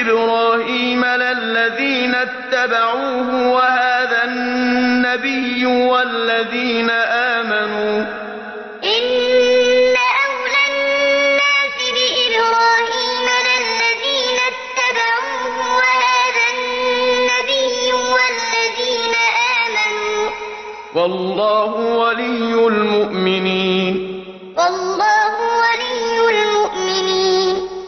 إبراهيم للذين اتبعوه وهذا النبي والذين آمنوا. إن أولى الناس بإبراهيم للذين اتبعوه وهذا النبي والذين آمنوا. والله ولي المؤمنين.